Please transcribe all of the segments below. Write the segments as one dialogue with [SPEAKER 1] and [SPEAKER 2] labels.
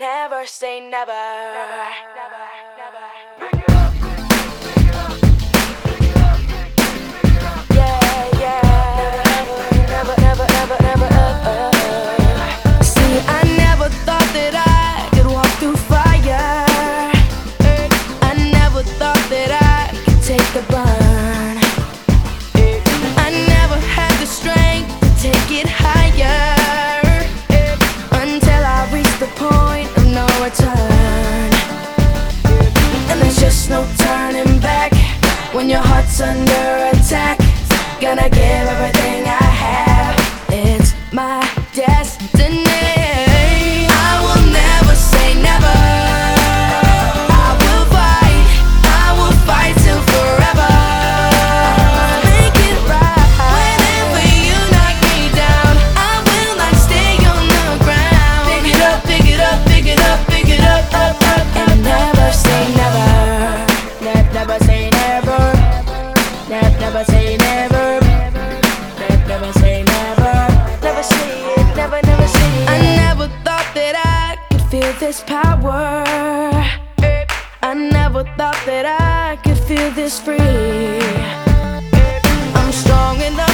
[SPEAKER 1] Never say never. never, never, never. When your heart's under attack, gonna give everything I have. It's my destiny. never say never. Never say never. Never say it, never, never say it. I never thought that I could feel this power. I never thought that I could feel this free. I'm strong enough.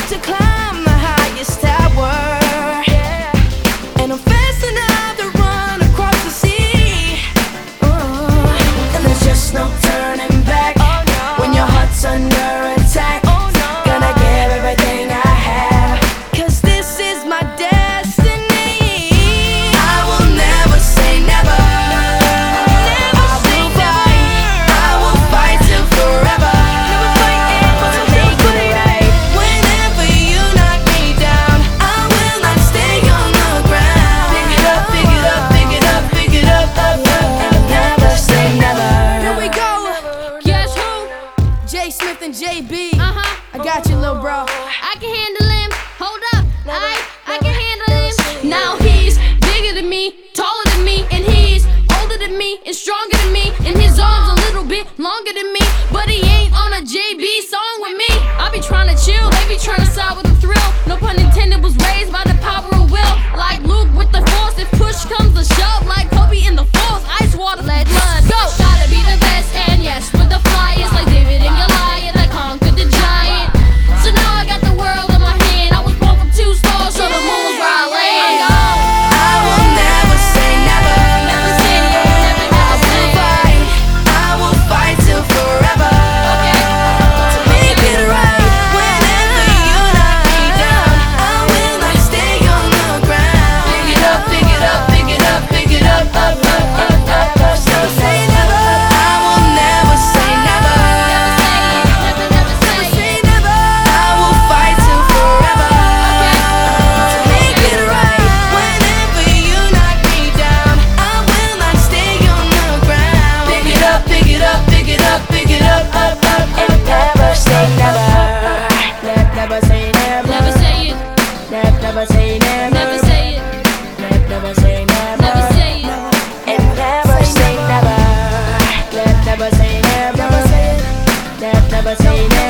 [SPEAKER 2] longer than me, but he ain't on a JB song with me. I be trying to chill, they be trying to side with the thrill. No pun
[SPEAKER 1] never say never.